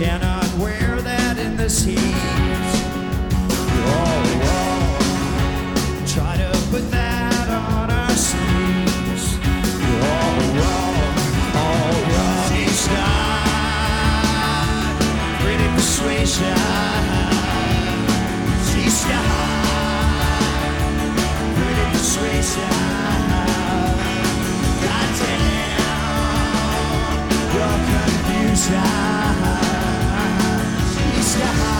cannot wear that in the seams. Oh, oh, try to put that on our sleeves. Pretty persuasion. Pretty persuasion. Goddamn your.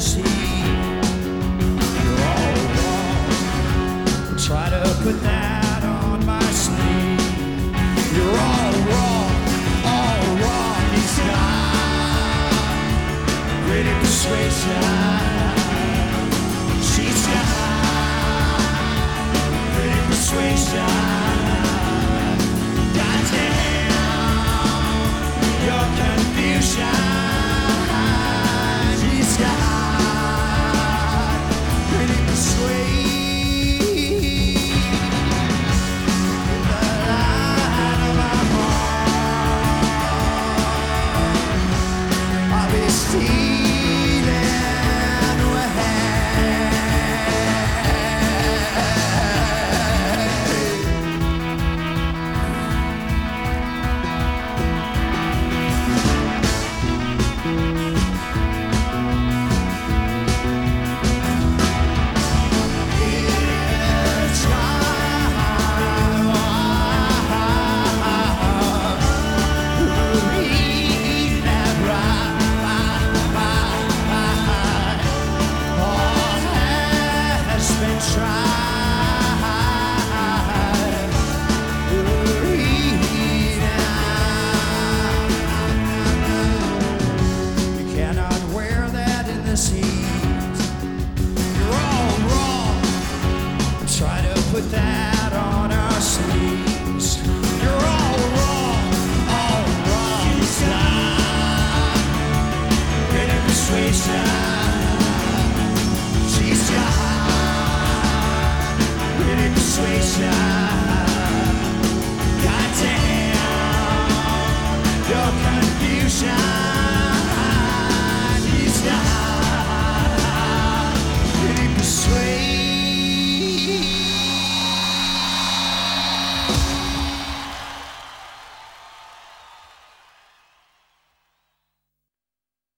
fantasy. You're all wrong. Try to put that on my sleeve. You're all wrong, all wrong. Persuasion. She's got persuasion. fantasies. You're all wrong. Try to put that on our sleeves. You're all wrong, all wrong. Persuasion.